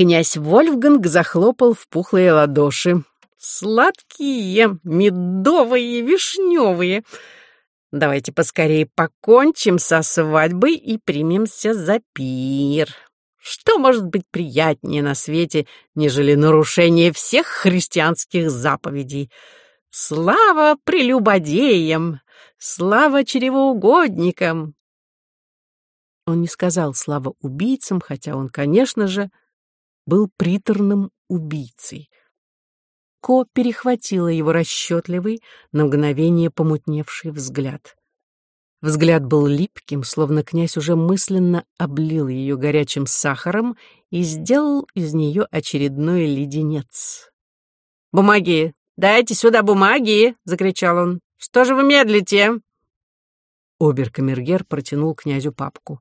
Князь Вольфганг захлопал в пухлые ладоши. «Сладкие, медовые, вишневые. Давайте поскорее покончим со свадьбой и примемся за пир. Что может быть приятнее на свете, нежели нарушение всех христианских заповедей? Слава прелюбодеям! Слава чревоугодникам!» Он не сказал «слава убийцам», хотя он, конечно же, был приторным убийцей. Ко перехватила его расчетливый, на мгновение помутневший взгляд. Взгляд был липким, словно князь уже мысленно облил ее горячим сахаром и сделал из нее очередной леденец. «Бумаги! Дайте сюда бумаги!» — закричал он. «Что же вы медлите?» Оберкамергер протянул князю папку.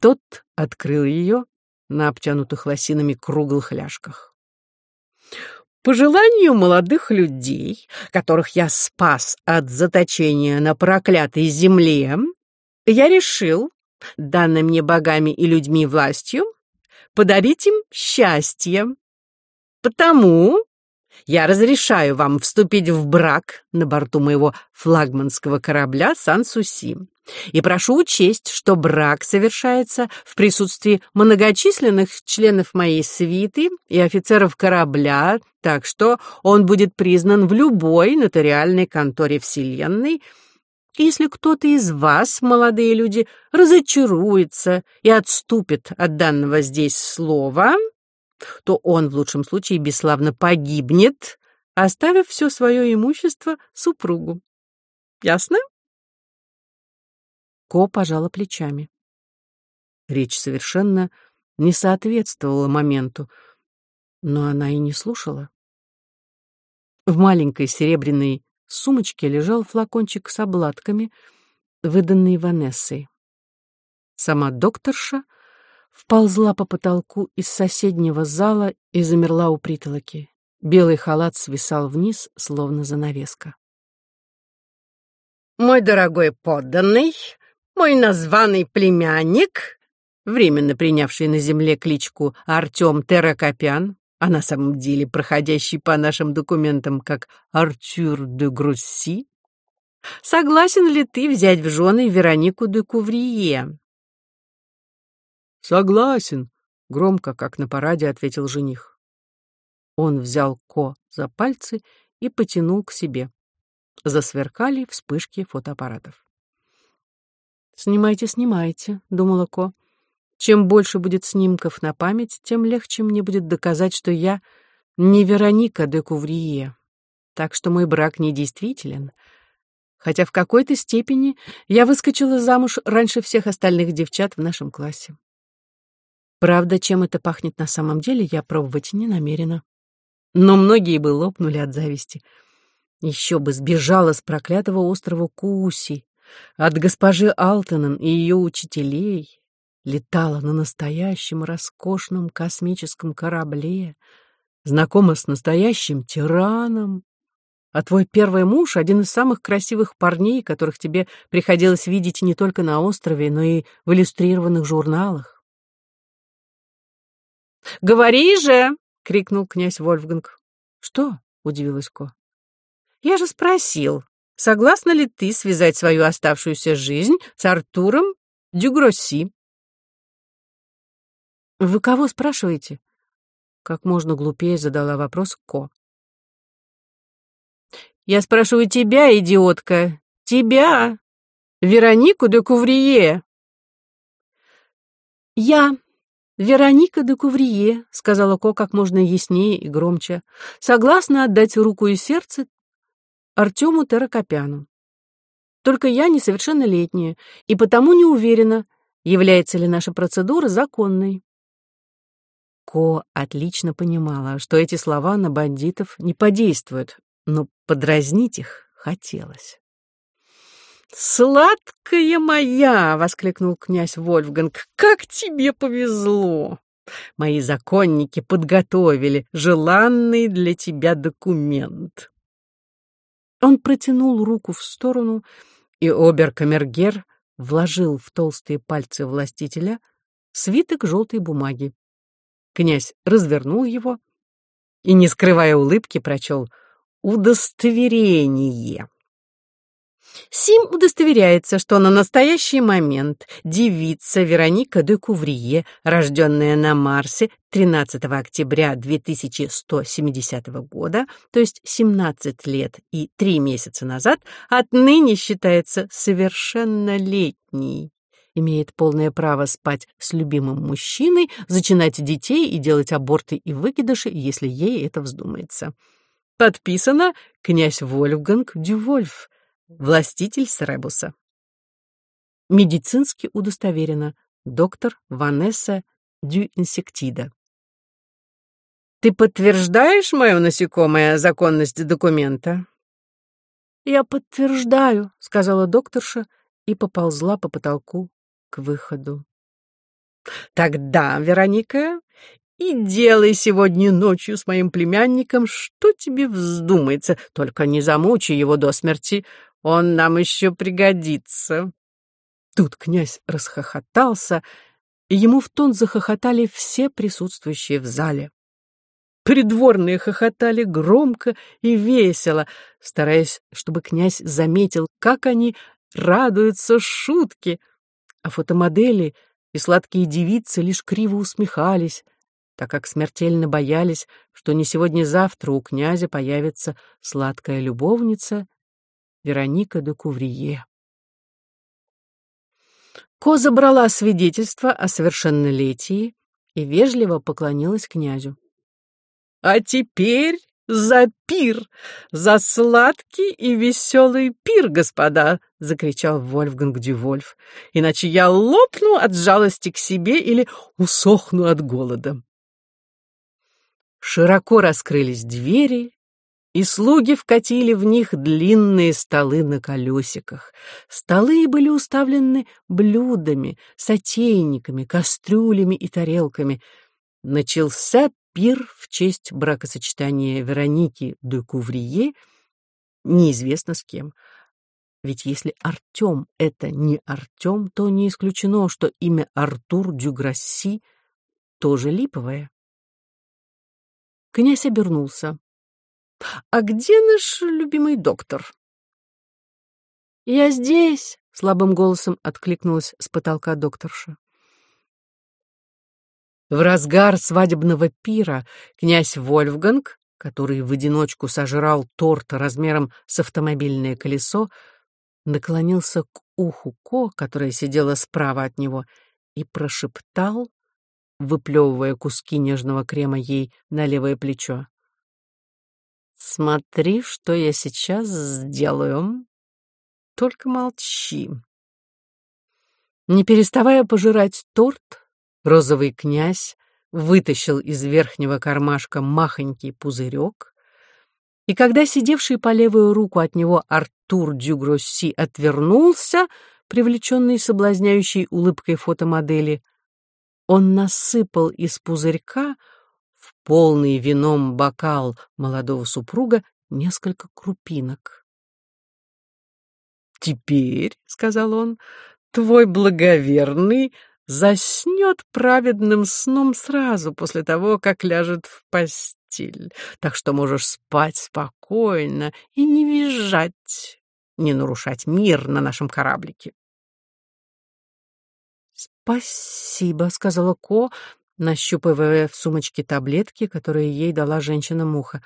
Тот открыл ее на обтянутых лосинами круглых ляжках. По желанию молодых людей, которых я спас от заточения на проклятой земле, я решил, данной мне богами и людьми властью, подарить им счастье. Потому я разрешаю вам вступить в брак на борту моего флагманского корабля «Сан-Суси». И прошу учесть, что брак совершается в присутствии многочисленных членов моей свиты и офицеров корабля, так что он будет признан в любой нотариальной конторе Вселенной, если кто-то из вас, молодые люди, разочаруется и отступит от данного здесь слова, то он в лучшем случае бесславно погибнет, оставив все свое имущество супругу. Ясно? Ко пожала плечами. Речь совершенно не соответствовала моменту, но она и не слушала. В маленькой серебряной сумочке лежал флакончик с обладками, выданный Ванессой. Сама докторша — вползла по потолку из соседнего зала и замерла у притолоки. Белый халат свисал вниз, словно занавеска. «Мой дорогой подданный, мой названный племянник, временно принявший на земле кличку Артем Терракопян, а на самом деле проходящий по нашим документам как Артюр де Грусси, согласен ли ты взять в жены Веронику де Куврие, «Согласен», — громко, как на параде, ответил жених. Он взял Ко за пальцы и потянул к себе. Засверкали вспышки фотоаппаратов. «Снимайте, снимайте», — думала Ко. «Чем больше будет снимков на память, тем легче мне будет доказать, что я не Вероника де Куврие, так что мой брак недействителен, хотя в какой-то степени я выскочила замуж раньше всех остальных девчат в нашем классе. Правда, чем это пахнет на самом деле, я пробовать не намерена. Но многие бы лопнули от зависти. Еще бы сбежала с проклятого острова Куси, от госпожи Алтонен и ее учителей, летала на настоящем роскошном космическом корабле, знакома с настоящим тираном. А твой первый муж — один из самых красивых парней, которых тебе приходилось видеть не только на острове, но и в иллюстрированных журналах. «Говори же!» — крикнул князь Вольфганг. «Что?» — удивилась Ко. «Я же спросил, согласна ли ты связать свою оставшуюся жизнь с Артуром Дюгросси?» «Вы кого спрашиваете?» Как можно глупее задала вопрос Ко. «Я спрашиваю тебя, идиотка, тебя, Веронику де Куврие!» «Я «Вероника де Куврие», — сказала Ко как можно яснее и громче, «согласна отдать руку и сердце Артему Терракопяну. Только я несовершеннолетняя, и потому не уверена, является ли наша процедура законной». Ко отлично понимала, что эти слова на бандитов не подействуют, но подразнить их хотелось. «Сладкая моя!» — воскликнул князь Вольфганг. «Как тебе повезло! Мои законники подготовили желанный для тебя документ». Он протянул руку в сторону, и оберкамергер вложил в толстые пальцы властителя свиток желтой бумаги. Князь развернул его и, не скрывая улыбки, прочел «Удостоверение». Сим удостоверяется, что на настоящий момент девица Вероника де Куврие, рожденная на Марсе 13 октября 2170 года, то есть 17 лет и 3 месяца назад, отныне считается совершеннолетней имеет полное право спать с любимым мужчиной, зачинать детей и делать аборты и выкидыши, если ей это вздумается. Подписано князь Вольфганг Дювольф, Властитель Сребуса. Медицински удостоверено. Доктор Ванесса Дю Инсектида. Ты подтверждаешь мою насекомое законность документа? Я подтверждаю, сказала докторша и поползла по потолку к выходу. Тогда, Вероника, и делай сегодня ночью с моим племянником, что тебе вздумается, только не замучи его до смерти. Он нам еще пригодится. Тут князь расхохотался, и ему в тон захохотали все присутствующие в зале. Придворные хохотали громко и весело, стараясь, чтобы князь заметил, как они радуются шутке, а фотомодели и сладкие девицы лишь криво усмехались, так как смертельно боялись, что не сегодня-завтра у князя появится сладкая любовница Вероника де Куврие. Ко забрала свидетельство о совершеннолетии и вежливо поклонилась князю. «А теперь за пир! За сладкий и веселый пир, господа!» — закричал Вольфганг Дювольф. «Иначе я лопну от жалости к себе или усохну от голода». Широко раскрылись двери, и слуги вкатили в них длинные столы на колесиках. Столы были уставлены блюдами, сотейниками, кастрюлями и тарелками. Начался пир в честь бракосочетания Вероники де Куврие неизвестно с кем. Ведь если Артем — это не Артем, то не исключено, что имя Артур Дюграсси тоже липовое. Князь обернулся. «А где наш любимый доктор?» «Я здесь!» — слабым голосом откликнулась с потолка докторша. В разгар свадебного пира князь Вольфганг, который в одиночку сожрал торт размером с автомобильное колесо, наклонился к уху Ко, которая сидела справа от него, и прошептал, выплевывая куски нежного крема ей на левое плечо. Смотри, что я сейчас сделаю. Только молчи. Не переставая пожирать торт, розовый князь вытащил из верхнего кармашка махонький пузырек, и когда сидевший по левую руку от него Артур Дюгросси отвернулся, привлеченный соблазняющей улыбкой фотомодели, он насыпал из пузырька полный вином бокал молодого супруга несколько крупинок. «Теперь, — сказал он, — твой благоверный заснет праведным сном сразу после того, как ляжет в постель, так что можешь спать спокойно и не визжать, не нарушать мир на нашем кораблике». «Спасибо», — сказала Ко, нащупывая в сумочке таблетки, которые ей дала женщина-муха.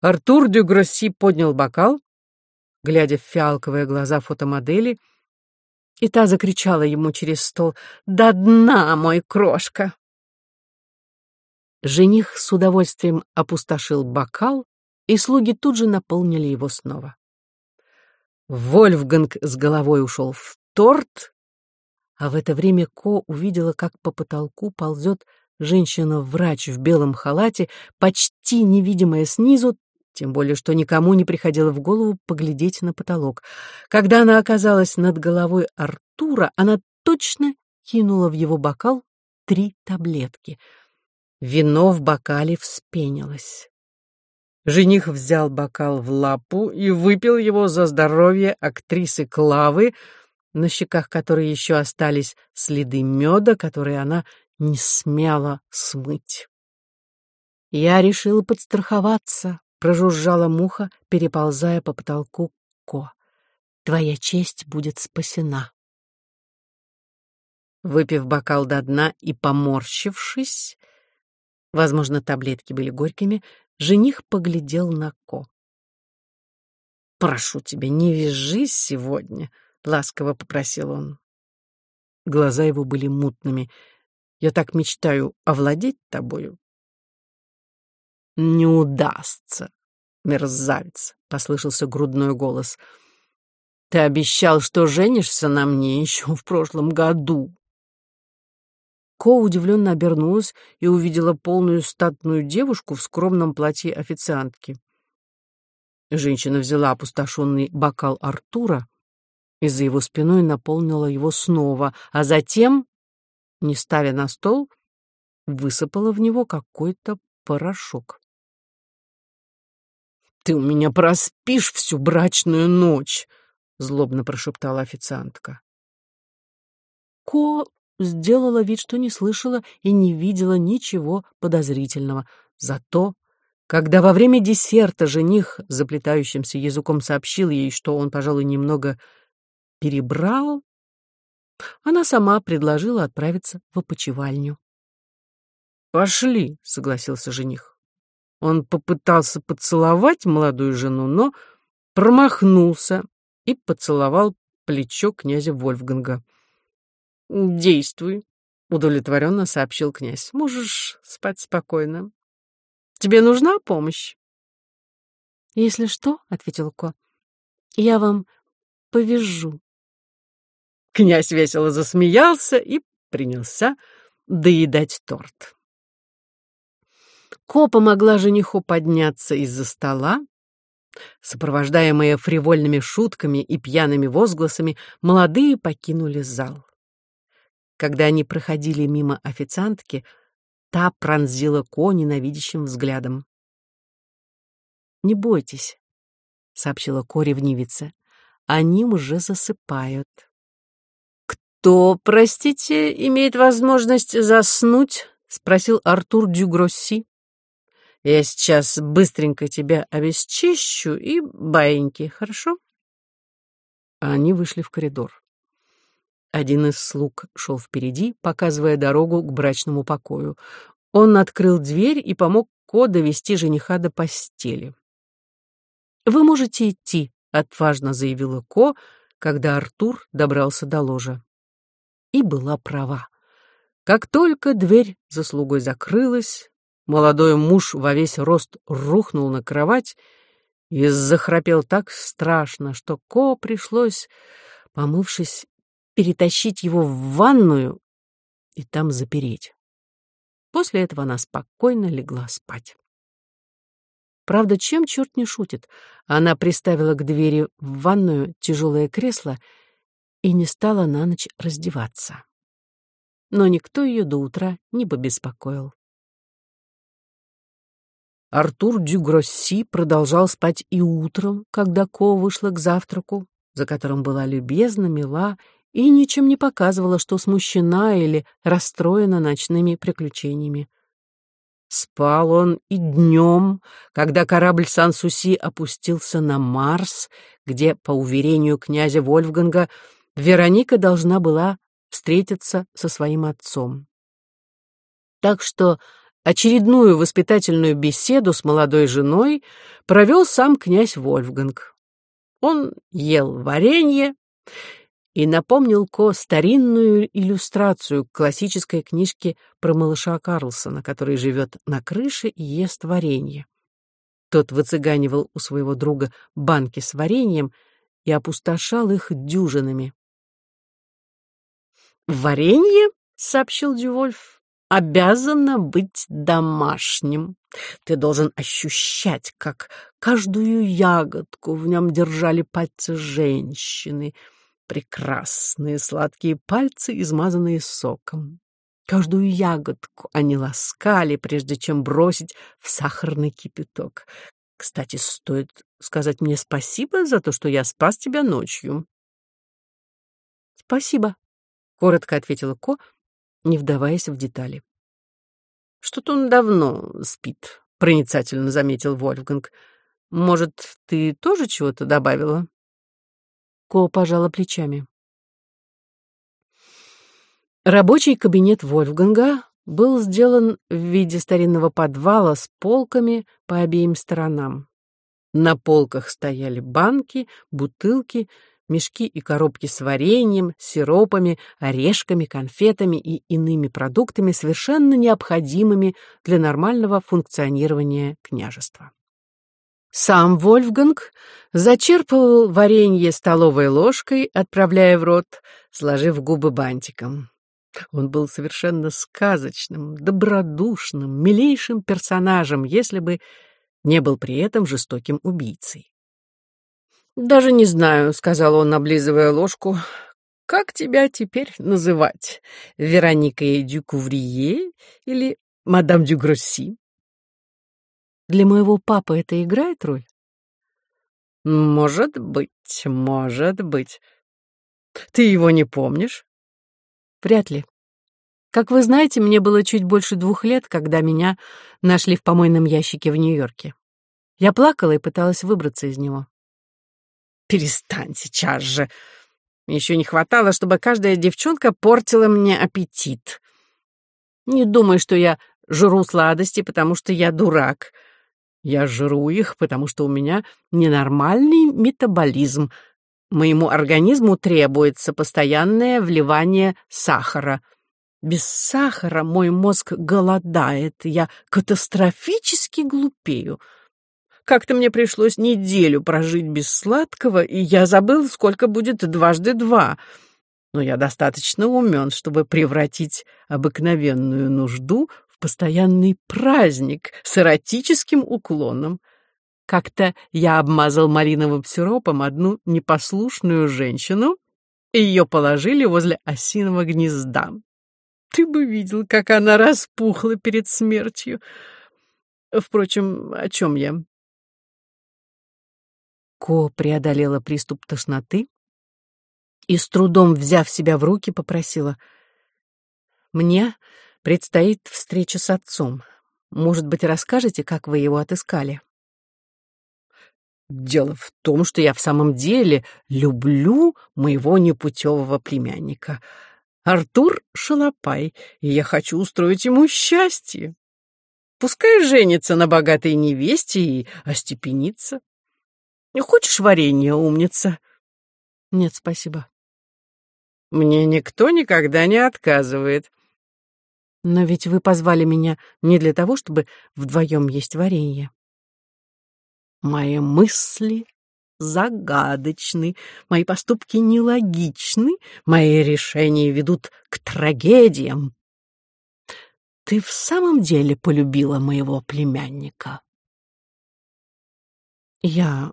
Артур Дюгросси поднял бокал, глядя в фиалковые глаза фотомодели, и та закричала ему через стол «До дна, мой крошка!». Жених с удовольствием опустошил бокал, и слуги тут же наполнили его снова. Вольфганг с головой ушел в торт, а в это время Ко увидела, как по потолку ползет женщина-врач в белом халате, почти невидимая снизу, тем более что никому не приходило в голову поглядеть на потолок. Когда она оказалась над головой Артура, она точно кинула в его бокал три таблетки. Вино в бокале вспенилось. Жених взял бокал в лапу и выпил его за здоровье актрисы Клавы, на щеках которой еще остались следы меда, которые она не смела смыть. Я решила подстраховаться, прожужжала муха, переползая по потолку Ко. Твоя честь будет спасена. Выпив бокал до дна и поморщившись, возможно, таблетки были горькими, жених поглядел на Ко. «Прошу тебя, не вяжись сегодня», — ласково попросил он. Глаза его были мутными. «Я так мечтаю овладеть тобою». «Не удастся, мерзавец», — послышался грудной голос. «Ты обещал, что женишься на мне еще в прошлом году». Ко удивленно обернулась и увидела полную статную девушку в скромном платье официантки. Женщина взяла опустошенный бокал Артура и за его спиной наполнила его снова, а затем, не ставя на стол, высыпала в него какой-то порошок. «Ты у меня проспишь всю брачную ночь!» — злобно прошептала официантка. Ко сделала вид, что не слышала и не видела ничего подозрительного. Зато, когда во время десерта жених заплетающимся языком сообщил ей, что он, пожалуй, немного перебрал, она сама предложила отправиться в опочивальню. «Пошли», — согласился жених. Он попытался поцеловать молодую жену, но промахнулся и поцеловал плечо князя Вольфганга. «Действуй», — удовлетворенно сообщил князь. «Можешь спать спокойно. Тебе нужна помощь?» «Если что», — ответил Ко, — «я вам повяжу». Князь весело засмеялся и принялся доедать торт. Ко помогла жениху подняться из-за стола. Сопровождаемые фривольными шутками и пьяными возгласами, молодые покинули зал. Когда они проходили мимо официантки, та пронзила Ко ненавидящим взглядом. «Не бойтесь», — сообщила Ко ревнивица, — «они уже засыпают». «Кто, простите, имеет возможность заснуть?» — спросил Артур Дюгросси. «Я сейчас быстренько тебя обесчищу и баиньки, хорошо?» Они вышли в коридор. Один из слуг шел впереди, показывая дорогу к брачному покою. Он открыл дверь и помог Ко довести жениха до постели. «Вы можете идти», — отважно заявила Ко, когда Артур добрался до ложа. И была права. Как только дверь за слугой закрылась, молодой муж во весь рост рухнул на кровать и захрапел так страшно, что Ко пришлось, помывшись перетащить его в ванную и там запереть. После этого она спокойно легла спать. Правда, чем черт не шутит, она приставила к двери в ванную тяжелое кресло и не стала на ночь раздеваться. Но никто ее до утра не побеспокоил. Артур Дюгросси продолжал спать и утром, когда Ко вышла к завтраку, за которым была любезна, мила и ничем не показывала, что смущена или расстроена ночными приключениями. Спал он и днем, когда корабль Сан-Суси опустился на Марс, где, по уверению князя Вольфганга, Вероника должна была встретиться со своим отцом. Так что очередную воспитательную беседу с молодой женой провел сам князь Вольфганг. Он ел варенье и напомнил Ко старинную иллюстрацию к классической книжке про малыша Карлсона, который живет на крыше и ест варенье. Тот выцыганивал у своего друга банки с вареньем и опустошал их дюжинами. «Варенье, — сообщил Дювольф, — обязано быть домашним. Ты должен ощущать, как каждую ягодку в нем держали пальцы женщины — Прекрасные сладкие пальцы, измазанные соком. Каждую ягодку они ласкали, прежде чем бросить в сахарный кипяток. Кстати, стоит сказать мне спасибо за то, что я спас тебя ночью. Спасибо, коротко ответила Ко не вдаваясь в детали. «Что-то он давно спит», — проницательно заметил Вольфганг. «Может, ты тоже чего-то добавила?» Ко пожала плечами. Рабочий кабинет Вольфганга был сделан в виде старинного подвала с полками по обеим сторонам. На полках стояли банки, бутылки, мешки и коробки с вареньем, сиропами, орешками, конфетами и иными продуктами, совершенно необходимыми для нормального функционирования княжества. Сам Вольфганг зачерпывал варенье столовой ложкой, отправляя в рот, сложив губы бантиком. Он был совершенно сказочным, добродушным, милейшим персонажем, если бы не был при этом жестоким убийцей. «Даже не знаю», — сказал он, облизывая ложку, — «как тебя теперь называть? Вероника Дюкуврие или мадам Дюгросси?» «Для моего папы это играет роль?» «Может быть, может быть. Ты его не помнишь?» Вряд ли. Как вы знаете, мне было чуть больше двух лет, когда меня нашли в помойном ящике в Нью-Йорке. Я плакала и пыталась выбраться из него. «Перестань сейчас же. Еще не хватало, чтобы каждая девчонка портила мне аппетит. Не думай, что я жру сладости, потому что я дурак. Я жру их, потому что у меня ненормальный метаболизм, Моему организму требуется постоянное вливание сахара. Без сахара мой мозг голодает, я катастрофически глупею. Как-то мне пришлось неделю прожить без сладкого, и я забыл, сколько будет дважды два. Но я достаточно умен, чтобы превратить обыкновенную нужду в постоянный праздник с эротическим уклоном. Как-то я обмазал малиновым сиропом одну непослушную женщину, и ее положили возле осиного гнезда. Ты бы видел, как она распухла перед смертью. Впрочем, о чем я? Ко преодолела приступ тошноты и, с трудом взяв себя в руки, попросила. «Мне предстоит встреча с отцом. Может быть, расскажете, как вы его отыскали?» Дело в том, что я в самом деле люблю моего непутевого племянника. Артур Шалопай, и я хочу устроить ему счастье. Пускай женится на богатой невесте и остепенится. Хочешь варенье, умница? Нет, спасибо. Мне никто никогда не отказывает. Но ведь вы позвали меня не для того, чтобы вдвоем есть варенье. Мои мысли загадочны, мои поступки нелогичны, мои решения ведут к трагедиям. Ты в самом деле полюбила моего племянника? Я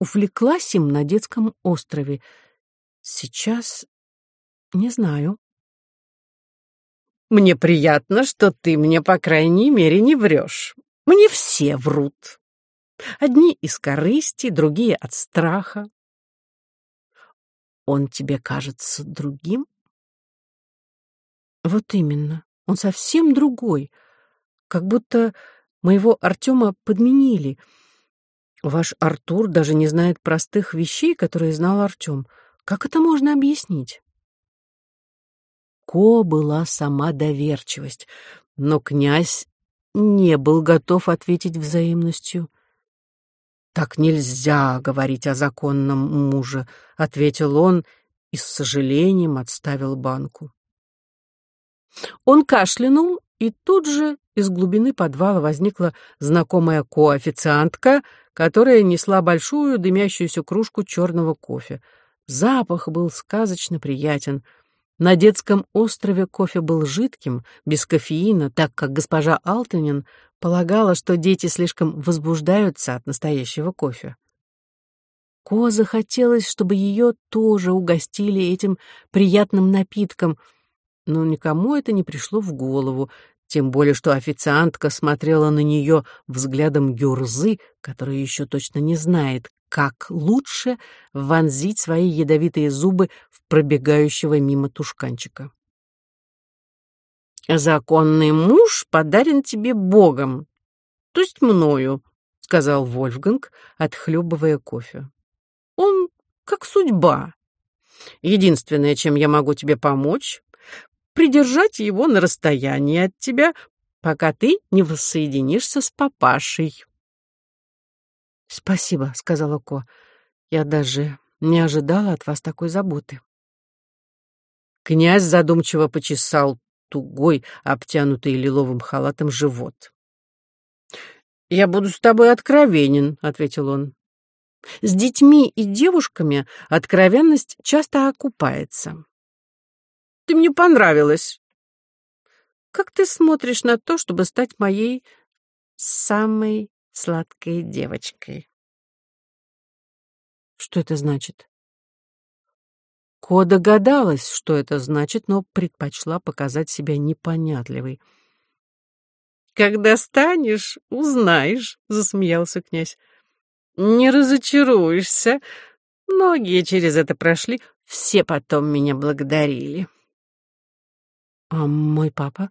увлеклась им на детском острове. Сейчас не знаю. Мне приятно, что ты мне, по крайней мере, не врешь. Мне все врут. Одни из корысти, другие от страха. Он тебе кажется другим? Вот именно. Он совсем другой. Как будто моего Артема подменили. Ваш Артур даже не знает простых вещей, которые знал Артем. Как это можно объяснить? Ко была сама доверчивость, но князь не был готов ответить взаимностью. «Так нельзя говорить о законном муже», — ответил он и с сожалением отставил банку. Он кашлянул, и тут же из глубины подвала возникла знакомая коофициантка, которая несла большую дымящуюся кружку черного кофе. Запах был сказочно приятен. На детском острове кофе был жидким, без кофеина, так как госпожа Алтанин Полагала, что дети слишком возбуждаются от настоящего кофе. Ко захотелось, чтобы ее тоже угостили этим приятным напитком, но никому это не пришло в голову, тем более что официантка смотрела на нее взглядом гюрзы, которая еще точно не знает, как лучше вонзить свои ядовитые зубы в пробегающего мимо тушканчика. законный муж подарен тебе Богом, то есть мною, сказал Вольфганг, отхлебывая кофе. Он как судьба. Единственное, чем я могу тебе помочь, придержать его на расстоянии от тебя, пока ты не воссоединишься с папашей. «Спасибо», — сказала Ко. «Я даже не ожидала от вас такой заботы». Князь задумчиво почесал тугой, обтянутый лиловым халатом живот. «Я буду с тобой откровенен», — ответил он. «С детьми и девушками откровенность часто окупается. Ты мне понравилась. Как ты смотришь на то, чтобы стать моей самой сладкой девочкой?» «Что это значит?» Ко догадалась, что это значит, но предпочла показать себя непонятливой. «Когда станешь, узнаешь», — засмеялся князь. «Не разочаруешься. Многие через это прошли, все потом меня благодарили». «А мой папа?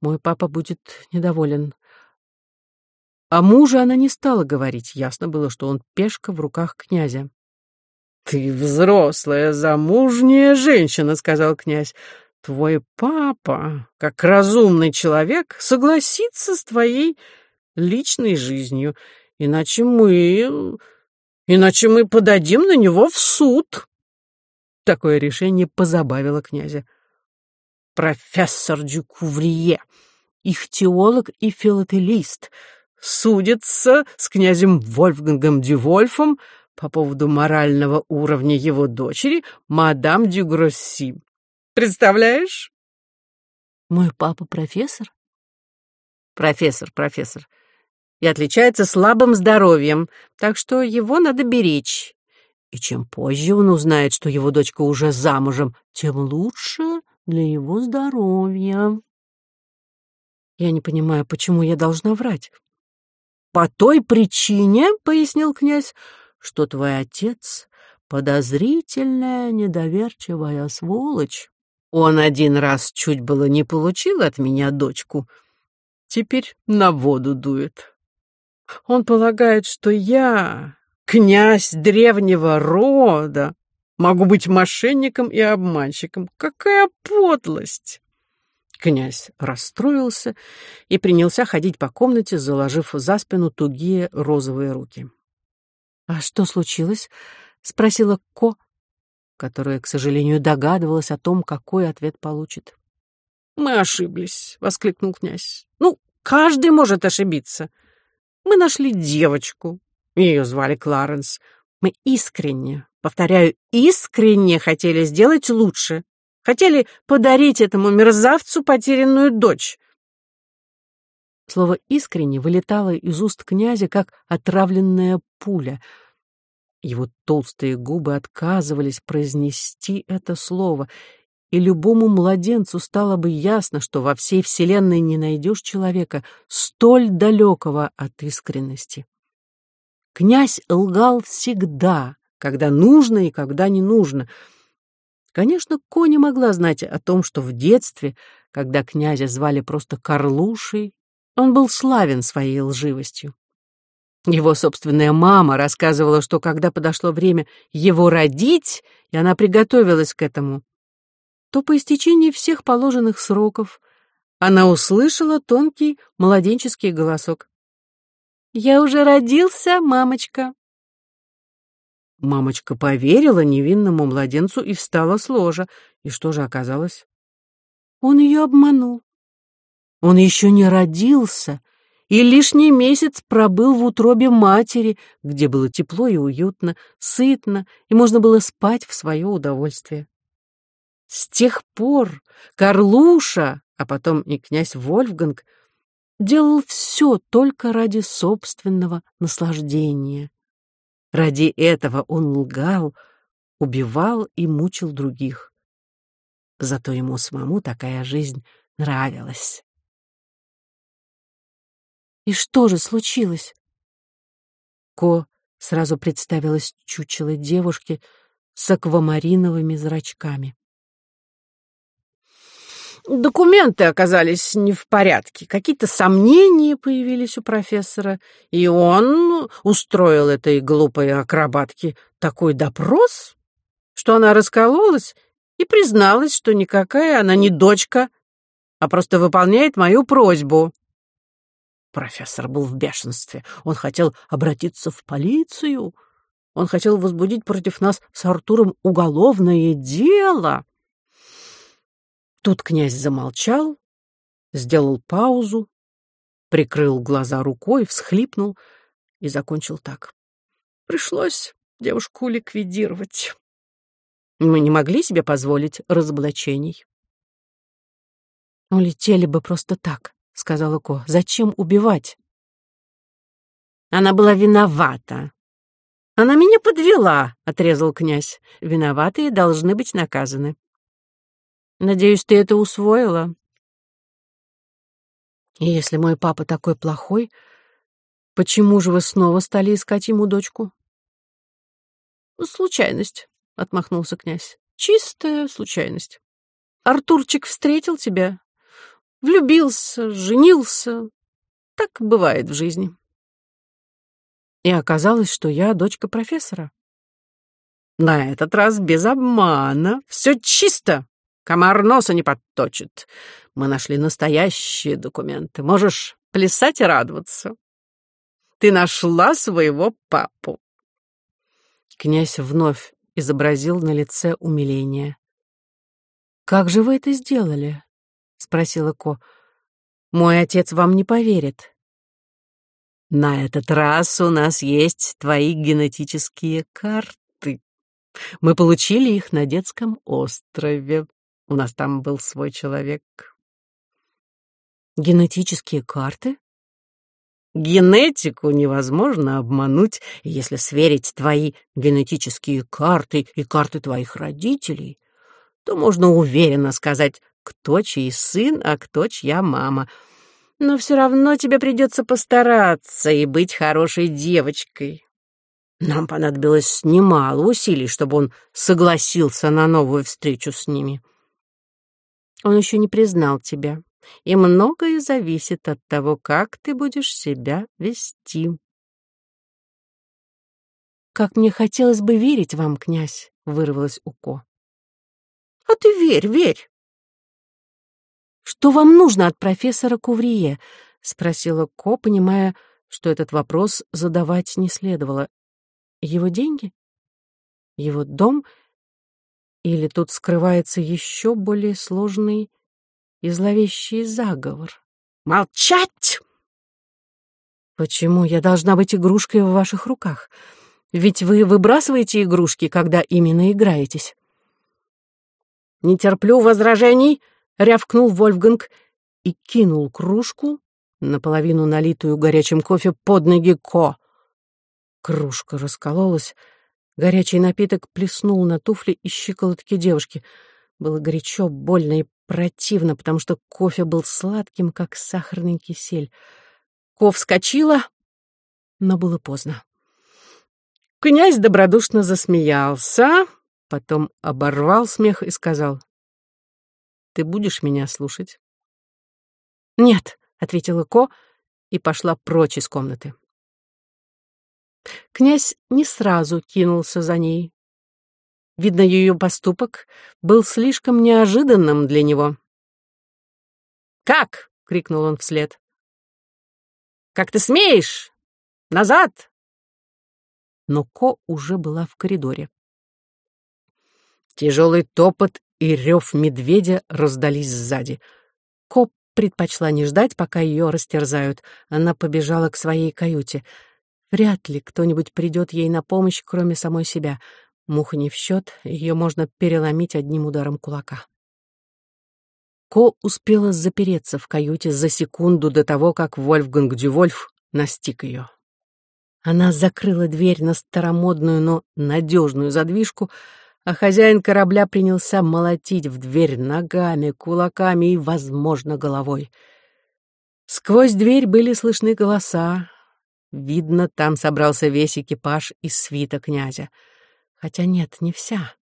Мой папа будет недоволен». О муже она не стала говорить, ясно было, что он пешка в руках князя. «Ты взрослая, замужняя женщина», — сказал князь. «Твой папа, как разумный человек, согласится с твоей личной жизнью, иначе мы... иначе мы подадим на него в суд». Такое решение позабавило князя. «Профессор Дюкуврие, их теолог и филателист, судится с князем Вольфгангом Дювольфом, по поводу морального уровня его дочери, мадам Дюгросси. Представляешь? Мой папа профессор? Профессор, профессор. И отличается слабым здоровьем, так что его надо беречь. И чем позже он узнает, что его дочка уже замужем, тем лучше для его здоровья. Я не понимаю, почему я должна врать. По той причине, — пояснил князь, что твой отец — подозрительная, недоверчивая сволочь. Он один раз чуть было не получил от меня дочку, теперь на воду дует. Он полагает, что я, князь древнего рода, могу быть мошенником и обманщиком. Какая подлость! Князь расстроился и принялся ходить по комнате, заложив за спину тугие розовые руки. «А что случилось?» — спросила Ко, которая, к сожалению, догадывалась о том, какой ответ получит. «Мы ошиблись», — воскликнул князь. «Ну, каждый может ошибиться. Мы нашли девочку. Ее звали Кларенс. Мы искренне, повторяю, искренне хотели сделать лучше. Хотели подарить этому мерзавцу потерянную дочь. Слово «искренне» вылетало из уст князя, как отравленная пуля. Его толстые губы отказывались произнести это слово, и любому младенцу стало бы ясно, что во всей вселенной не найдешь человека столь далекого от искренности. Князь лгал всегда, когда нужно и когда не нужно. Конечно, Коня могла знать о том, что в детстве, когда князя звали просто Карлушей он был славен своей лживостью. Его собственная мама рассказывала, что когда подошло время его родить, и она приготовилась к этому, то по истечении всех положенных сроков она услышала тонкий младенческий голосок. «Я уже родился, мамочка!» Мамочка поверила невинному младенцу и встала с ложа. И что же оказалось? Он ее обманул. Он еще не родился и лишний месяц пробыл в утробе матери, где было тепло и уютно, сытно, и можно было спать в свое удовольствие. С тех пор Карлуша, а потом и князь Вольфганг, делал все только ради собственного наслаждения. Ради этого он лгал, убивал и мучил других. Зато ему самому такая жизнь нравилась. И что же случилось? Ко сразу представилась чучело девушки с аквамариновыми зрачками. Документы оказались не в порядке, какие-то сомнения появились у профессора, и он устроил этой глупой акробатке такой допрос, что она раскололась и призналась, что никакая она не дочка, а просто выполняет мою просьбу. Профессор был в бешенстве. Он хотел обратиться в полицию. Он хотел возбудить против нас с Артуром уголовное дело. Тут князь замолчал, сделал паузу, прикрыл глаза рукой, всхлипнул и закончил так. Пришлось девушку ликвидировать. Мы не могли себе позволить разоблачений. «Улетели бы просто так», — сказала Ко. «Зачем убивать?» «Она была виновата. Она меня подвела», — отрезал князь. «Виноватые должны быть наказаны». Надеюсь, ты это усвоила. И если мой папа такой плохой, почему же вы снова стали искать ему дочку? Случайность, отмахнулся князь. Чистая случайность. Артурчик встретил тебя, влюбился, женился. Так бывает в жизни. И оказалось, что я дочка профессора. На этот раз без обмана. Все чисто. Комар носа не подточит. Мы нашли настоящие документы. Можешь плясать и радоваться. Ты нашла своего папу. Князь вновь изобразил на лице умиление. «Как же вы это сделали?» — спросила Ко. «Мой отец вам не поверит». «На этот раз у нас есть твои генетические карты. Мы получили их на детском острове. У нас там был свой человек. Генетические карты? Генетику невозможно обмануть, если сверить твои генетические карты и карты твоих родителей, то можно уверенно сказать, кто чей сын, а кто чья мама. Но все равно тебе придется постараться и быть хорошей девочкой. Нам понадобилось немало усилий, чтобы он согласился на новую встречу с ними. Он еще не признал тебя, и многое зависит от того, как ты будешь себя вести. «Как мне хотелось бы верить вам, князь!» — вырвалось у Ко. «А ты верь, верь!» «Что вам нужно от профессора Куврие?» — спросила Ко, понимая, что этот вопрос задавать не следовало. «Его деньги? Его дом — или тут скрывается еще более сложный и зловещий заговор? «Молчать!» «Почему я должна быть игрушкой в ваших руках? Ведь вы выбрасываете игрушки, когда именно играетесь». «Не терплю возражений!» — рявкнул Вольфганг и кинул кружку, наполовину налитую горячим кофе, под ноги Ко. Кружка раскололась, Горячий напиток плеснул на туфли и щиколотки девушки. Было горячо, больно и противно, потому что кофе был сладким, как сахарный кисель. Ко вскочила, но было поздно. Князь добродушно засмеялся, потом оборвал смех и сказал, «Ты будешь меня слушать?» «Нет», — ответила Ко и пошла прочь из комнаты. Князь не сразу кинулся за ней. Видно, ее поступок был слишком неожиданным для него. «Как?» — крикнул он вслед. «Как ты смеешь? Назад!» Но Ко уже была в коридоре. Тяжелый топот и рев медведя раздались сзади. Ко предпочла не ждать, пока ее растерзают. Она побежала к своей каюте — Вряд ли кто-нибудь придет ей на помощь, кроме самой себя. Муха не в счет, ее можно переломить одним ударом кулака. Ко успела запереться в каюте за секунду до того, как Вольфганг Дювольф настиг ее. Она закрыла дверь на старомодную, но надежную задвижку, а хозяин корабля принялся молотить в дверь ногами, кулаками и, возможно, головой. Сквозь дверь были слышны голоса, Видно, там собрался весь экипаж из свита князя. Хотя нет, не вся.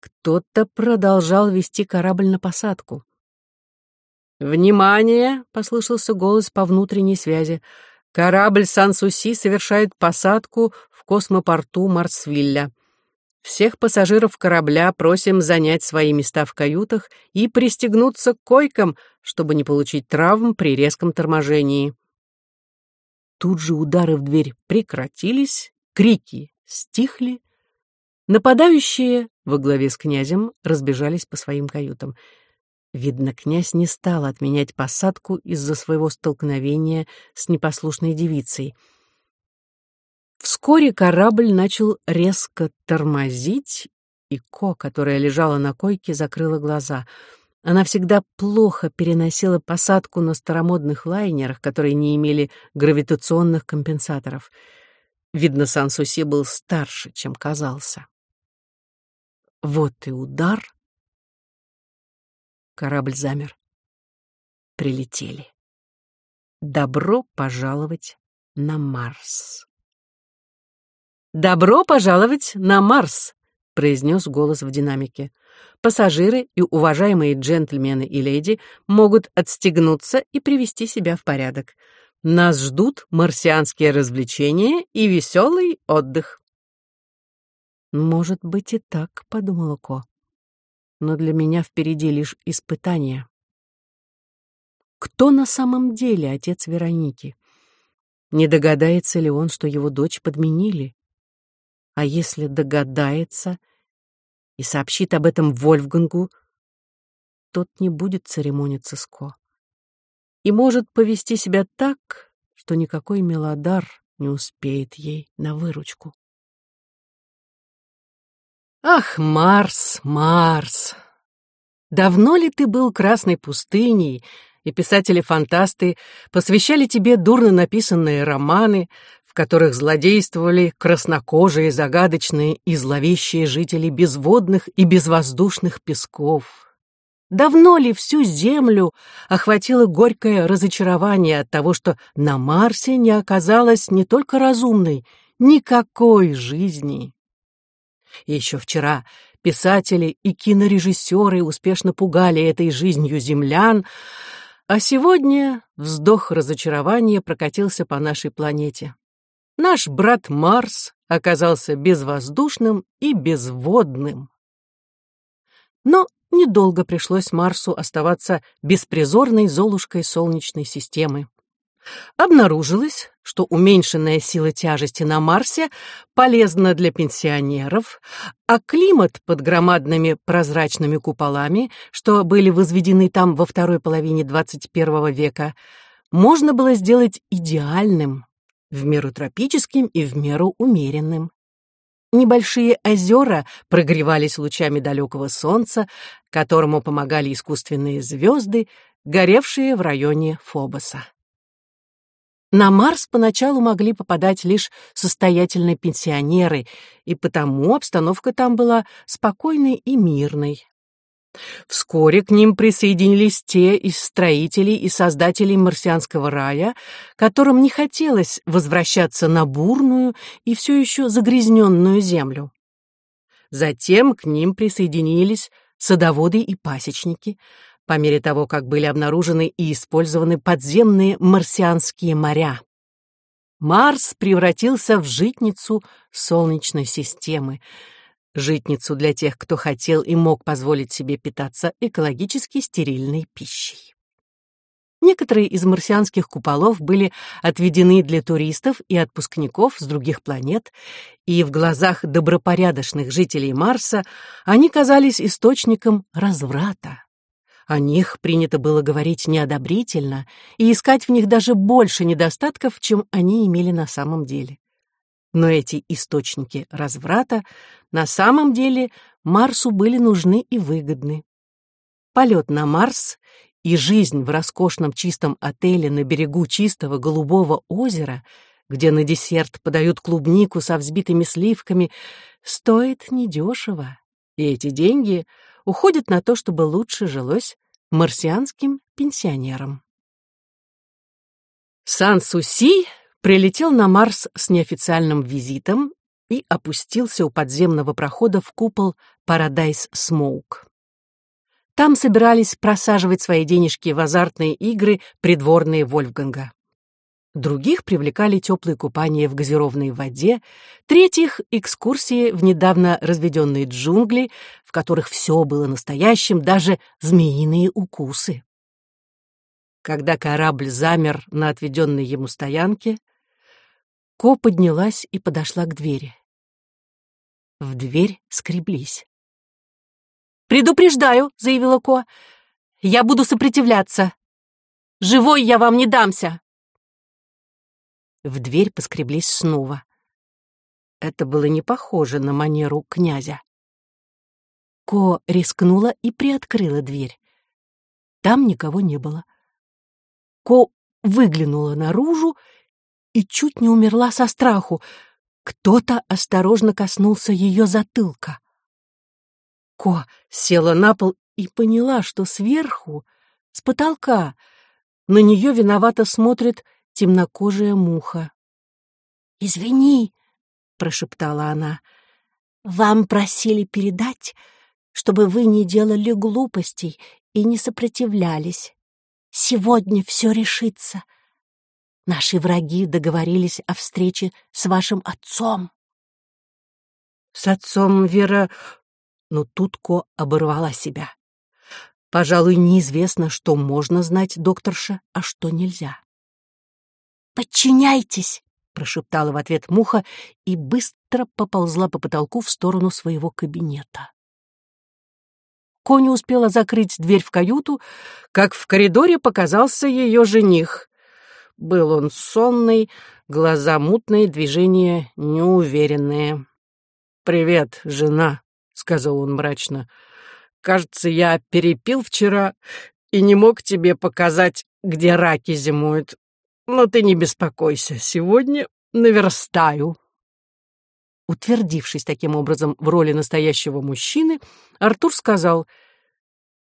Кто-то продолжал вести корабль на посадку. «Внимание!» — послышался голос по внутренней связи. «Корабль Сан-Суси совершает посадку в космопорту Марсвилля. Всех пассажиров корабля просим занять свои места в каютах и пристегнуться к койкам, чтобы не получить травм при резком торможении». Тут же удары в дверь прекратились, крики стихли. Нападающие во главе с князем разбежались по своим каютам — Видно, князь не стал отменять посадку из-за своего столкновения с непослушной девицей. Вскоре корабль начал резко тормозить, и Ко, которая лежала на койке, закрыла глаза. Она всегда плохо переносила посадку на старомодных лайнерах, которые не имели гравитационных компенсаторов. Видно, Сан-Суси был старше, чем казался. Вот и удар Корабль замер. Прилетели. Добро пожаловать на Марс. «Добро пожаловать на Марс!» — произнес голос в динамике. «Пассажиры и уважаемые джентльмены и леди могут отстегнуться и привести себя в порядок. Нас ждут марсианские развлечения и веселый отдых». «Может быть и так», — подумала Ко но для меня впереди лишь испытание. Кто на самом деле отец Вероники? Не догадается ли он, что его дочь подменили? А если догадается и сообщит об этом Вольфгангу, тот не будет церемониться с Ко. И может повести себя так, что никакой мелодар не успеет ей на выручку. Ах, Марс, Марс! Давно ли ты был красной пустыней, и писатели-фантасты посвящали тебе дурно написанные романы, в которых злодействовали краснокожие, загадочные и зловещие жители безводных и безвоздушных песков? Давно ли всю Землю охватило горькое разочарование от того, что на Марсе не оказалось не только разумной, никакой жизни? еще вчера писатели и кинорежиссеры успешно пугали этой жизнью землян, а сегодня вздох разочарования прокатился по нашей планете. Наш брат Марс оказался безвоздушным и безводным. Но недолго пришлось Марсу оставаться беспризорной золушкой Солнечной системы. Обнаружилось, что уменьшенная сила тяжести на Марсе полезна для пенсионеров, а климат под громадными прозрачными куполами, что были возведены там во второй половине XXI века, можно было сделать идеальным, в меру тропическим и в меру умеренным. Небольшие озера прогревались лучами далекого солнца, которому помогали искусственные звезды, горевшие в районе Фобоса. На Марс поначалу могли попадать лишь состоятельные пенсионеры, и потому обстановка там была спокойной и мирной. Вскоре к ним присоединились те из строителей и создателей марсианского рая, которым не хотелось возвращаться на бурную и все еще загрязненную землю. Затем к ним присоединились садоводы и пасечники, по мере того, как были обнаружены и использованы подземные марсианские моря. Марс превратился в житницу Солнечной системы, житницу для тех, кто хотел и мог позволить себе питаться экологически стерильной пищей. Некоторые из марсианских куполов были отведены для туристов и отпускников с других планет, и в глазах добропорядочных жителей Марса они казались источником разврата. О них принято было говорить неодобрительно и искать в них даже больше недостатков, чем они имели на самом деле. Но эти источники разврата на самом деле Марсу были нужны и выгодны. Полет на Марс и жизнь в роскошном чистом отеле на берегу чистого голубого озера, где на десерт подают клубнику со взбитыми сливками, стоит недешево. И эти деньги уходят на то, чтобы лучше жилось марсианским пенсионерам. Сан-Суси прилетел на Марс с неофициальным визитом и опустился у подземного прохода в купол Paradise Smoke. Там собирались просаживать свои денежки в азартные игры придворные Вольфганга. Других привлекали теплые купания в газированной воде, третьих — экскурсии в недавно разведенные джунгли, в которых все было настоящим, даже змеиные укусы. Когда корабль замер на отведенной ему стоянке, Ко поднялась и подошла к двери. В дверь скреблись. «Предупреждаю», — заявила Ко, — «я буду сопротивляться. Живой я вам не дамся». В дверь поскреблись снова. Это было не похоже на манеру князя. Ко рискнула и приоткрыла дверь. Там никого не было. Ко выглянула наружу и чуть не умерла со страху. Кто-то осторожно коснулся ее затылка. Ко села на пол и поняла, что сверху, с потолка, на нее виновато смотрит темнокожая муха. «Извини», — прошептала она, — «вам просили передать, чтобы вы не делали глупостей и не сопротивлялись. Сегодня все решится. Наши враги договорились о встрече с вашим отцом». «С отцом Вера...» Но тут Ко оборвала себя. Пожалуй, неизвестно, что можно знать докторша, а что нельзя. «Подчиняйтесь!» — прошептала в ответ муха и быстро поползла по потолку в сторону своего кабинета. Коня успела закрыть дверь в каюту, как в коридоре показался ее жених. Был он сонный, глаза мутные, движения неуверенные. «Привет, жена», — сказал он мрачно. «Кажется, я перепил вчера и не мог тебе показать, где раки зимуют. Но ты не беспокойся, сегодня наверстаю. Утвердившись таким образом в роли настоящего мужчины, Артур сказал,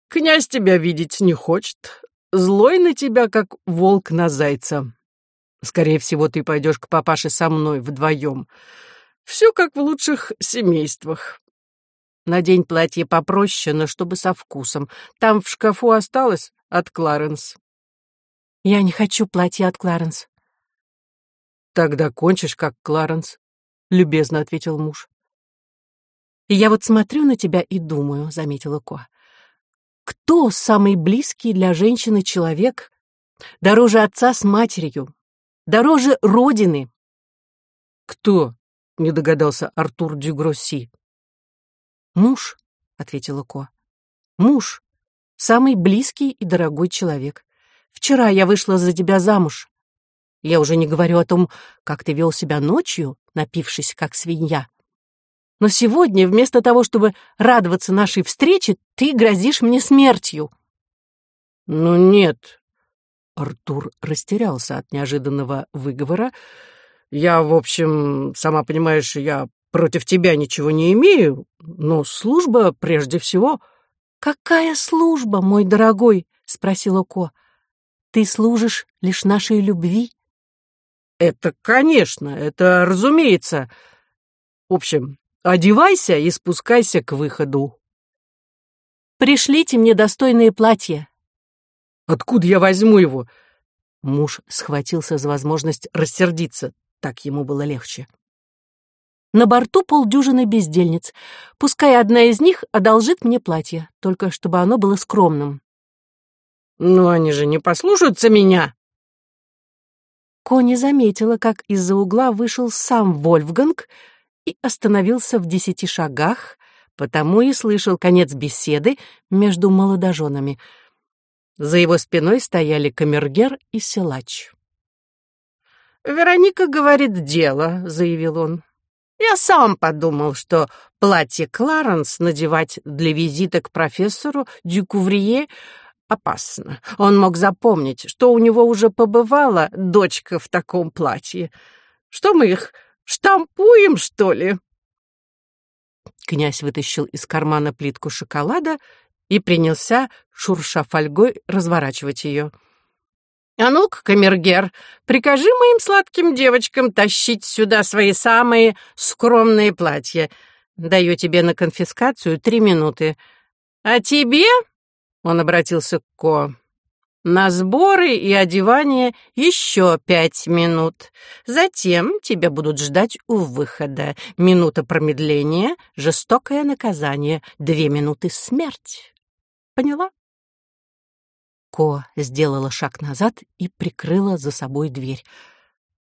«Князь тебя видеть не хочет, злой на тебя, как волк на зайца. Скорее всего, ты пойдешь к папаше со мной вдвоем. Все как в лучших семействах. Надень платье попроще, но чтобы со вкусом. Там в шкафу осталось от Кларенс. «Я не хочу платья от Кларенс». «Тогда кончишь, как Кларенс», — любезно ответил муж. «Я вот смотрю на тебя и думаю», — заметила Ко. «Кто самый близкий для женщины человек, дороже отца с матерью, дороже родины?» «Кто?» — не догадался Артур Дюгросси. «Муж», — ответила Ко. «Муж, самый близкий и дорогой человек. Вчера я вышла за тебя замуж. Я уже не говорю о том, как ты вел себя ночью, напившись, как свинья. Но сегодня, вместо того, чтобы радоваться нашей встрече, ты грозишь мне смертью». «Ну нет». Артур растерялся от неожиданного выговора. «Я, в общем, сама понимаешь, я против тебя ничего не имею, но служба прежде всего...» «Какая служба, мой дорогой?» — спросила Ко. Ты служишь лишь нашей любви? Это, конечно, это разумеется. В общем, одевайся и спускайся к выходу. Пришлите мне достойное платье. Откуда я возьму его? Муж схватился за возможность рассердиться. Так ему было легче. На борту полдюжины бездельниц. Пускай одна из них одолжит мне платье, только чтобы оно было скромным. «Но они же не послушаются меня!» Кони заметила, как из-за угла вышел сам Вольфганг и остановился в десяти шагах, потому и слышал конец беседы между молодоженами. За его спиной стояли камергер и силач. «Вероника говорит дело», — заявил он. «Я сам подумал, что платье Кларенс надевать для визита к профессору Дюкуврие опасно. Он мог запомнить, что у него уже побывала дочка в таком платье. Что мы их штампуем, что ли? Князь вытащил из кармана плитку шоколада и принялся, шурша фольгой, разворачивать ее. «А ну-ка, камергер, прикажи моим сладким девочкам тащить сюда свои самые скромные платья. Даю тебе на конфискацию три минуты. А тебе Он обратился к Ко. На сборы и одевание еще пять минут. Затем тебя будут ждать у выхода. Минута промедления — жестокое наказание. Две минуты — смерть. Поняла? Ко сделала шаг назад и прикрыла за собой дверь.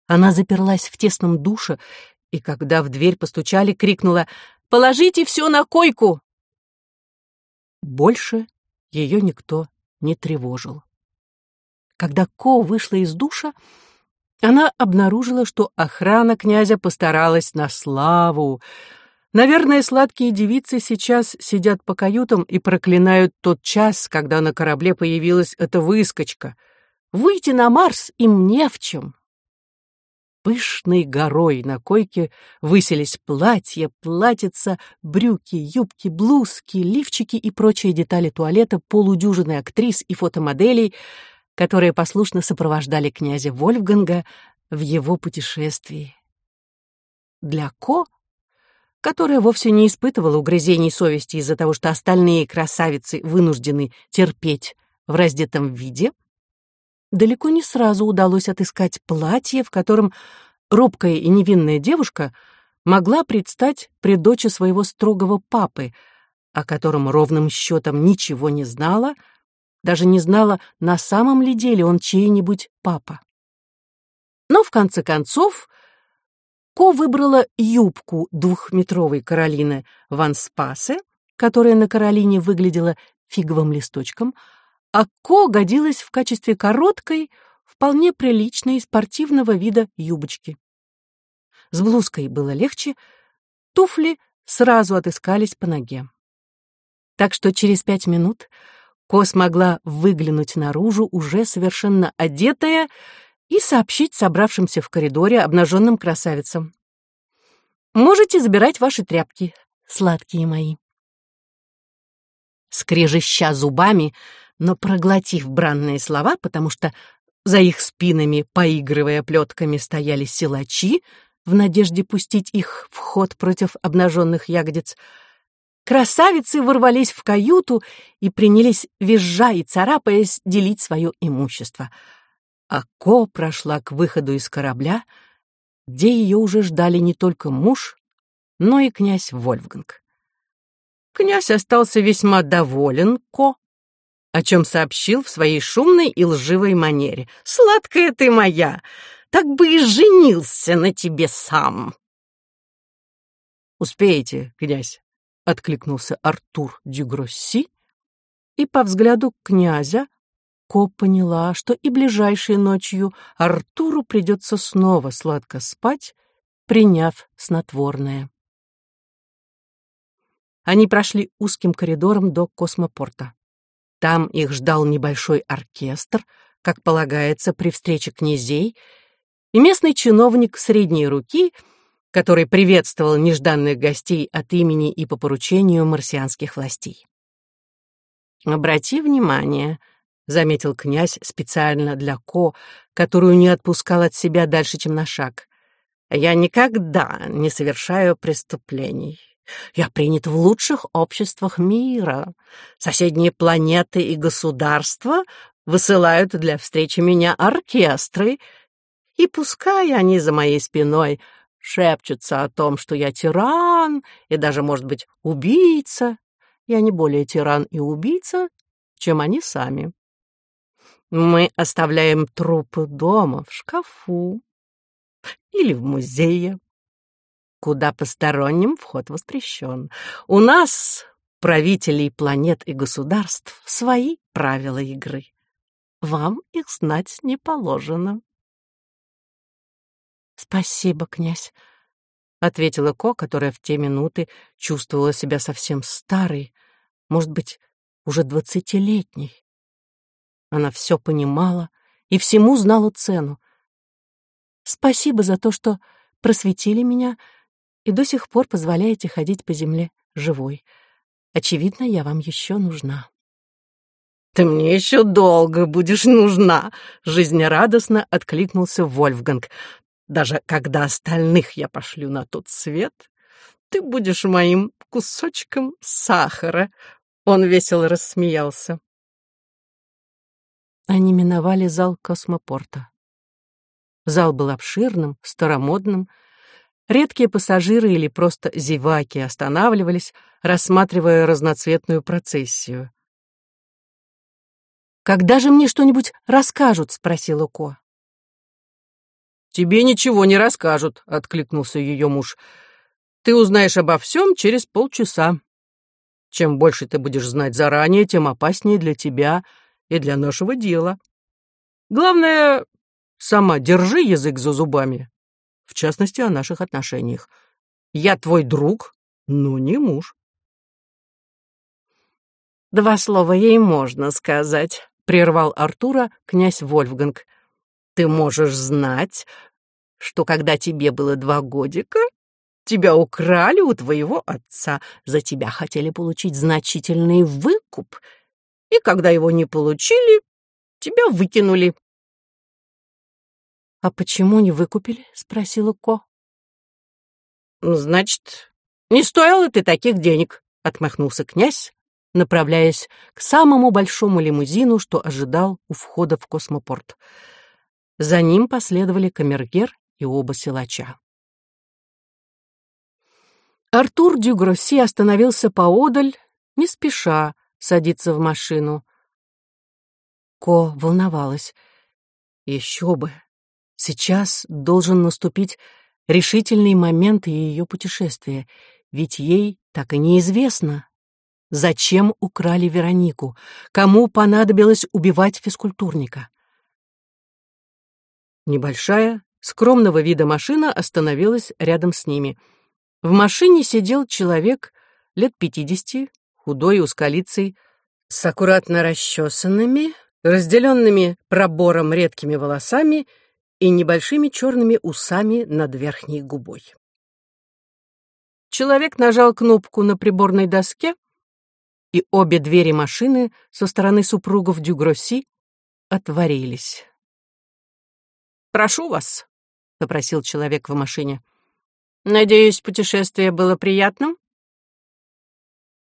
Она заперлась в тесном душе, и когда в дверь постучали, крикнула «Положите все на койку!» Больше ее никто не тревожил. Когда Ко вышла из душа, она обнаружила, что охрана князя постаралась на славу. Наверное, сладкие девицы сейчас сидят по каютам и проклинают тот час, когда на корабле появилась эта выскочка. Выйти на Марс им не в чем. Пышной горой на койке высились платья, платьица, брюки, юбки, блузки, лифчики и прочие детали туалета полудюжины актрис и фотомоделей — которые послушно сопровождали князя Вольфганга в его путешествии. Для Ко, которая вовсе не испытывала угрызений совести из-за того, что остальные красавицы вынуждены терпеть в раздетом виде, далеко не сразу удалось отыскать платье, в котором робкая и невинная девушка могла предстать при дочи своего строгого папы, о котором ровным счетом ничего не знала — даже не знала, на самом ли деле он чей-нибудь папа. Но, в конце концов, Ко выбрала юбку двухметровой Каролины Ван Спасе, которая на Каролине выглядела фиговым листочком, а Ко годилась в качестве короткой, вполне приличной спортивного вида юбочки. С блузкой было легче, туфли сразу отыскались по ноге. Так что через пять минут Ко смогла выглянуть наружу, уже совершенно одетая, и сообщить собравшимся в коридоре обнаженным красавицам. «Можете забирать ваши тряпки, сладкие мои». Скрежеща зубами, но проглотив бранные слова, потому что за их спинами, поигрывая плетками, стояли силачи, в надежде пустить их в ход против обнаженных ягодиц — красавицы ворвались в каюту и принялись, визжа и царапаясь, делить свое имущество. А Ко прошла к выходу из корабля, где ее уже ждали не только муж, но и князь Вольфганг. Князь остался весьма доволен Ко, о чем сообщил в своей шумной и лживой манере. «Сладкая ты моя! Так бы и женился на тебе сам!» «Успеете, князь?» — откликнулся Артур Дюгросси, и по взгляду князя Ко поняла, что и ближайшей ночью Артуру придется снова сладко спать, приняв снотворное. Они прошли узким коридором до космопорта. Там их ждал небольшой оркестр, как полагается при встрече князей, и местный чиновник средней руки — который приветствовал нежданных гостей от имени и по поручению марсианских властей. «Обрати внимание», — заметил князь специально для Ко, которую не отпускал от себя дальше, чем на шаг. «Я никогда не совершаю преступлений. Я принят в лучших обществах мира. Соседние планеты и государства высылают для встречи меня оркестры, и пускай они за моей спиной — шепчутся о том, что я тиран и даже, может быть, убийца. Я не более тиран и убийца, чем они сами. Мы оставляем трупы дома, в шкафу или в музее, куда посторонним вход воспрещен. У нас, правителей планет и государств, свои правила игры. Вам их знать не положено. «Спасибо, князь», — ответила Ко, которая в те минуты чувствовала себя совсем старой, может быть, уже двадцатилетней. Она все понимала и всему знала цену. «Спасибо за то, что просветили меня и до сих пор позволяете ходить по земле живой. Очевидно, я вам еще нужна». «Ты мне еще долго будешь нужна!» — жизнерадостно откликнулся Вольфганг. Даже когда остальных я пошлю на тот свет, ты будешь моим кусочком сахара. Он весело рассмеялся. Они миновали зал космопорта. Зал был обширным, старомодным. Редкие пассажиры или просто зеваки останавливались, рассматривая разноцветную процессию. «Когда же мне что-нибудь расскажут?» — спросила Ко. «Тебе ничего не расскажут», — откликнулся ее муж. «Ты узнаешь обо всем через полчаса. Чем больше ты будешь знать заранее, тем опаснее для тебя и для нашего дела. Главное, сама держи язык за зубами, в частности, о наших отношениях. Я твой друг, но не муж». «Два слова ей можно сказать», — прервал Артура князь Вольфганг. «Ты можешь знать, что когда тебе было два годика, тебя украли у твоего отца, за тебя хотели получить значительный выкуп, и когда его не получили, тебя выкинули». «А почему не выкупили?» — спросила Ко. «Значит, не стоило ты таких денег», — отмахнулся князь, направляясь к самому большому лимузину, что ожидал у входа в космопорт. За ним последовали камергер и оба силача. Артур Дюгросси остановился поодаль, не спеша садиться в машину. Ко волновалась. Еще бы. Сейчас должен наступить решительный момент ее путешествия, ведь ей так и неизвестно, Зачем украли Веронику? Кому понадобилось убивать физкультурника? Небольшая, скромного вида машина остановилась рядом с ними. В машине сидел человек лет пятидесяти, худой и узколицей, с аккуратно расчесанными, разделенными пробором редкими волосами и небольшими черными усами над верхней губой. Человек нажал кнопку на приборной доске, и обе двери машины со стороны супругов Дюгросси отворились. «Прошу вас», — попросил человек в машине. «Надеюсь, путешествие было приятным?»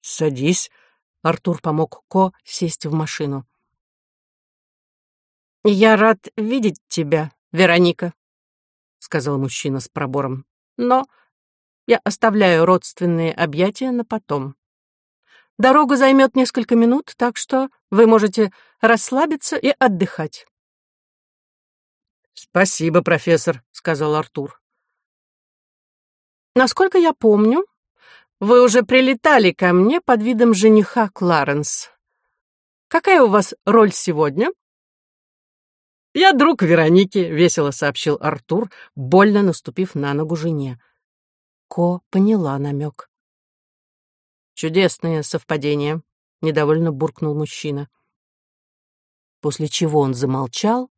«Садись», — Артур помог Ко сесть в машину. «Я рад видеть тебя, Вероника», — сказал мужчина с пробором. «Но я оставляю родственные объятия на потом». Дорога займет несколько минут, так что вы можете расслабиться и отдыхать. «Спасибо, профессор», — сказал Артур. «Насколько я помню, вы уже прилетали ко мне под видом жениха Кларенс. Какая у вас роль сегодня?» «Я друг Вероники», — весело сообщил Артур, больно наступив на ногу жене. Ко поняла намек. Чудесное совпадение, недовольно буркнул мужчина. После чего он замолчал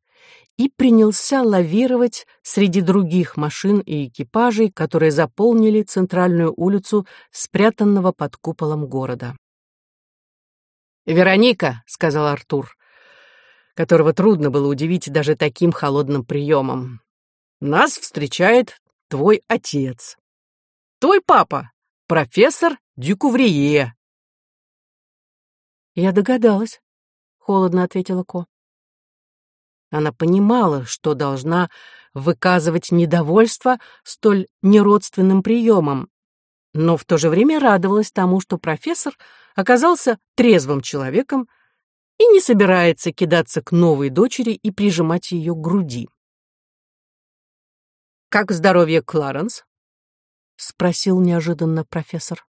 и принялся лавировать среди других машин и экипажей, которые заполнили центральную улицу, спрятанного под куполом города. «Вероника», — сказал Артур, которого трудно было удивить даже таким холодным приемом, — «нас встречает твой отец. Твой папа, профессор Дюкуврие. Я догадалась, холодно ответила Ко. Она понимала, что должна выказывать недовольство столь неродственным приемом, но в то же время радовалась тому, что профессор оказался трезвым человеком и не собирается кидаться к новой дочери и прижимать ее к груди. «Как здоровье Кларенс?» — спросил неожиданно профессор.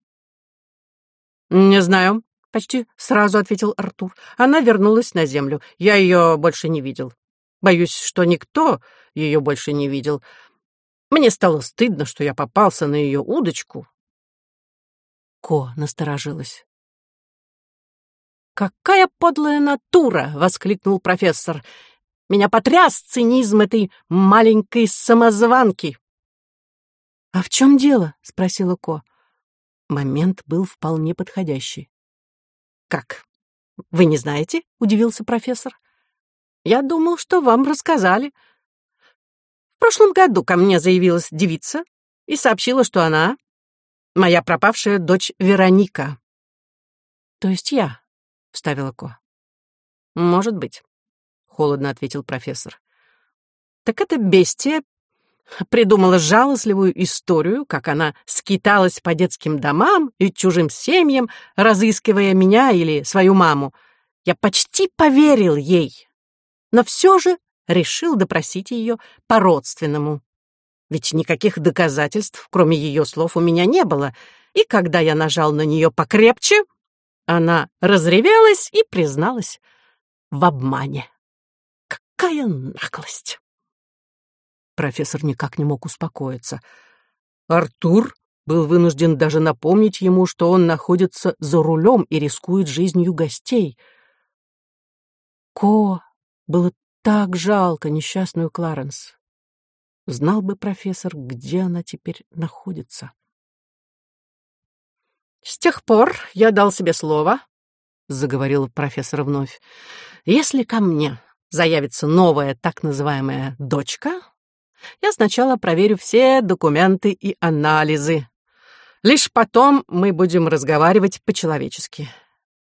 «Не знаю», — почти сразу ответил Артур. «Она вернулась на землю. Я ее больше не видел. Боюсь, что никто ее больше не видел. Мне стало стыдно, что я попался на ее удочку». Ко насторожилась. «Какая подлая натура!» — воскликнул профессор. «Меня потряс цинизм этой маленькой самозванки!» «А в чем дело?» — спросила Ко. Момент был вполне подходящий. «Как? Вы не знаете?» — удивился профессор. «Я думал, что вам рассказали. В прошлом году ко мне заявилась девица и сообщила, что она — моя пропавшая дочь Вероника». «То есть я?» — вставила Ко. «Может быть. холодно ответил профессор. Так это бестия придумала жалостливую историю, как она скиталась по детским домам и чужим семьям, разыскивая меня или свою маму. Я почти поверил ей, но все же решил допросить ее по-родственному. Ведь никаких доказательств, кроме ее слов, у меня не было, и когда я нажал на нее покрепче, она разревелась и призналась в обмане. Какая наглость! Профессор никак не мог успокоиться. Артур был вынужден даже напомнить ему, что он находится за рулем и рискует жизнью гостей. Ко было так жалко несчастную Кларенс. Знал бы профессор, где она теперь находится. «С тех пор я дал себе слово», — заговорил профессор вновь, «если ко мне заявится новая так называемая «дочка», я сначала проверю все документы и анализы. Лишь потом мы будем разговаривать по-человечески.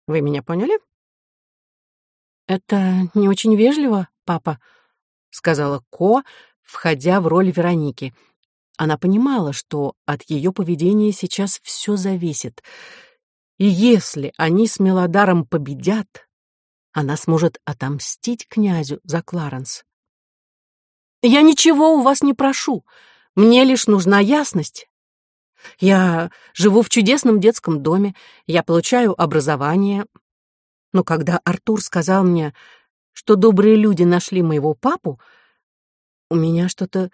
Вы меня поняли? Это не очень вежливо, папа, сказала Ко, входя в роль Вероники. Она понимала, что от ее поведения сейчас все зависит. И если они с Мелодаром победят, она сможет отомстить князю за Кларенс. Я ничего у вас не прошу. Мне лишь нужна ясность. Я живу в чудесном детском доме, я получаю образование. Но когда Артур сказал мне, что добрые люди нашли моего папу, у меня что-то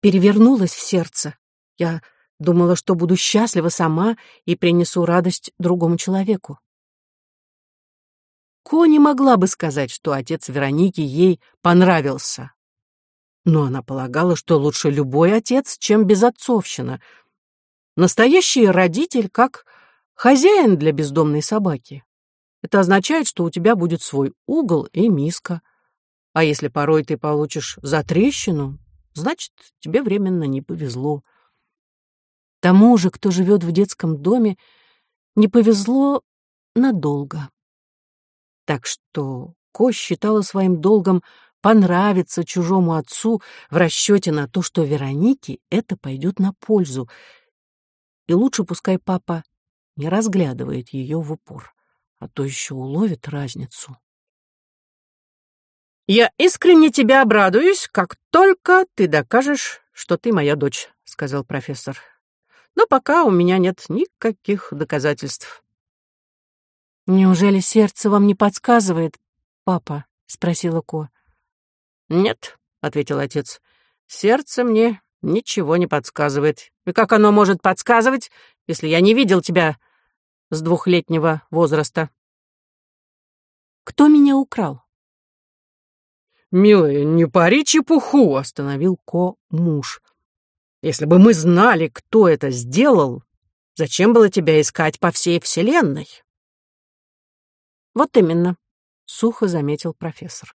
перевернулось в сердце. Я думала, что буду счастлива сама и принесу радость другому человеку. Ко не могла бы сказать, что отец Вероники ей понравился но она полагала, что лучше любой отец, чем безотцовщина. Настоящий родитель как хозяин для бездомной собаки. Это означает, что у тебя будет свой угол и миска. А если порой ты получишь затрещину, значит, тебе временно не повезло. Тому же, кто живет в детском доме, не повезло надолго. Так что Ко считала своим долгом понравится чужому отцу в расчете на то, что Веронике это пойдет на пользу. И лучше пускай папа не разглядывает ее в упор, а то еще уловит разницу. «Я искренне тебя обрадуюсь, как только ты докажешь, что ты моя дочь», — сказал профессор. «Но пока у меня нет никаких доказательств». «Неужели сердце вам не подсказывает, папа?» — спросила Ко. «Нет», — ответил отец, — «сердце мне ничего не подсказывает. И как оно может подсказывать, если я не видел тебя с двухлетнего возраста?» «Кто меня украл?» «Милая, не пари чепуху», — остановил Ко муж. «Если бы мы знали, кто это сделал, зачем было тебя искать по всей вселенной?» «Вот именно», — сухо заметил профессор.